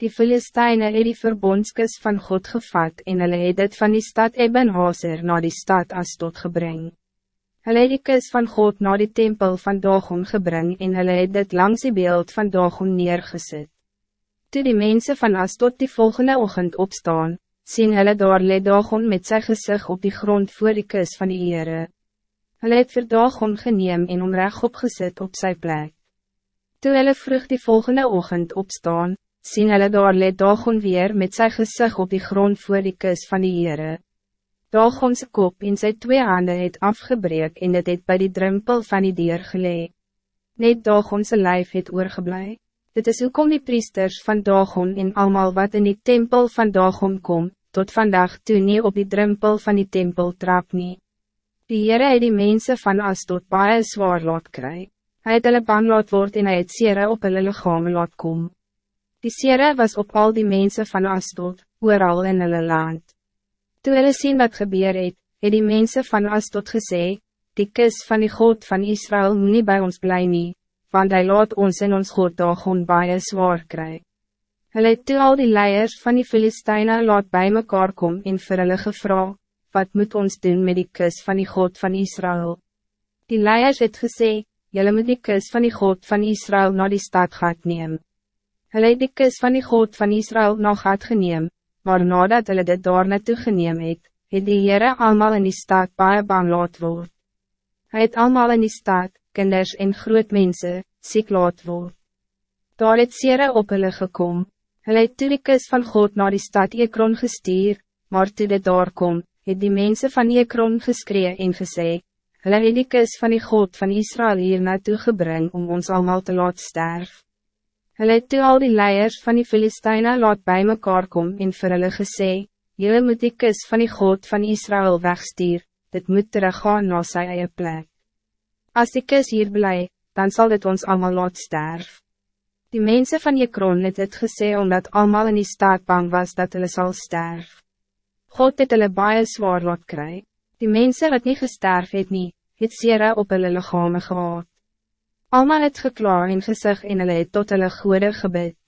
Die Filisteine het die verbondskis van God gevat en hulle het het van die stad Ebenhazer naar die stad Astot gebring. Hulle het die kus van God naar die tempel van Dagon gebring en hulle het dit langs die beeld van Dagon neergezet. Toe die mensen van Astot die volgende ochtend opstaan, sien hulle daar le Dagon met zijn gezicht op die grond voor die kus van die Heere. Hulle het vir Dagon geneem en om recht opgezet op zijn plek. Toe hulle vroeg die volgende ochtend opstaan, sien hulle daar le Dagon weer met zijn gezicht op die grond voor die kus van die Heere. Dagonse kop in zijn twee handen het afgebreek en het het by die drempel van die dier gelee. Net Dagonse lijf het oorgeblij. Dit is ook om die priesters van Dagon en allemaal wat in die tempel van Dagon kom, tot vandaag toe nie op die drempel van die tempel trap nie. Die Heere het die mense van Astot baie zwaar laat kry. Hy het hulle bang laat word en hy het sere op hulle lichame laat kom. Die sere was op al die mensen van Astot, ooral in hulle land. Toe hulle sien wat gebeur het, het die mensen van Astot gesê, die kus van die God van Israël moet nie by ons bly nie, want hij laat ons in ons God dagon baie zwaar kry. Hulle het toe al die leiers van die Filisteine laat bij mekaar kom en vir hulle gevra, wat moet ons doen met die kus van die God van Israël? Die leiers het gesê, jylle moet die kus van die God van Israël naar die stad gaat nemen. Hulle het die kus van die God van Israël nog had geneem, maar nadat hulle dit daar naartoe geneem het, het die Heere allemaal in die stad baie bang laat word. Hy het allemaal in die stad, kinders en groot mensen, ziek laat word. Daar het Sere op hulle gekom, hulle het toe die kus van God naar die stad Ekron gestuur, maar toe dit daar kom, het die mensen van Ekron geskree en gesê, hulle het die kus van die God van Israël hier naartoe gebring om ons allemaal te laat sterven. Hulle het toe al die leiers van die Filisteine laat bij mekaar kom en vir hulle gesê, Julle moet die kus van die God van Israël wegstuur, dit moet teruggaan na sy eie plek. As die kus hier bly, dan zal dit ons allemaal laat sterf. Die mensen van Jekron het het gesê omdat allemaal in die staat bang was dat hulle zal sterf. God het hulle baie zwaar laat kry. Die mensen wat niet gesterf het nie, het sere op hulle lichame gehad. Almal het geklaar en gezegd en hulle het tot hulle goede gebed.